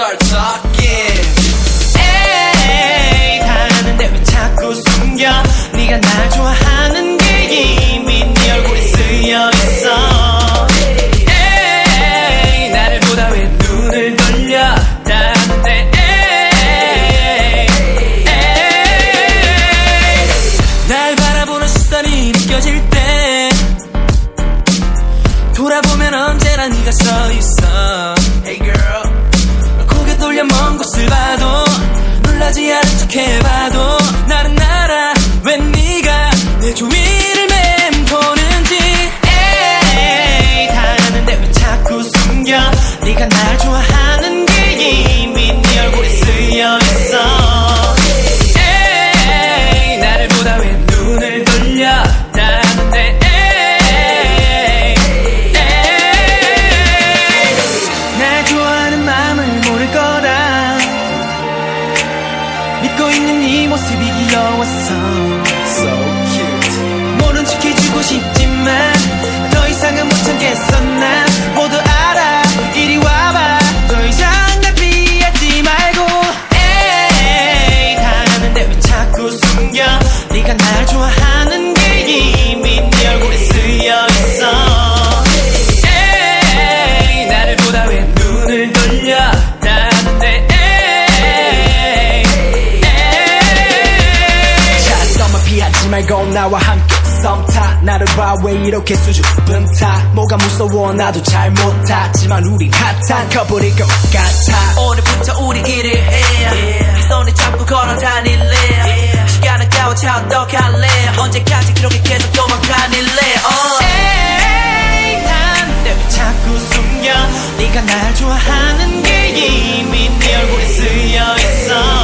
start talking. 에이 다는데 왜 자꾸 숨겨? 네가 날 좋아하는 게 이미 네 얼굴에 쓰여 있어. 에이 나를 보다 왜 눈을 돌려? 다는데 에이 에이 날 바라보는 시선이 느껴질 때 돌아보면 언제나 네가 서 믿고 있는 네 모습이 귀여웠어. So 말고 나와 함께 썸타. 나를 봐 왜 이렇게 수줍은 타. 뭐가 무서워 나도 잘 못하지만 우린 핫한 커버릴 것 같아. 오늘부터 우리 일을 해 yeah. 손에 잡고 걸어 다닐래. 네 yeah. 시간 아까워 차 어떡할래. 언제까지 그렇게 계속 도망다닐래. uh. 에이 난왜 자꾸 숨겨. 네가 날 좋아하는 게 이미 네 얼굴에 쓰여있어.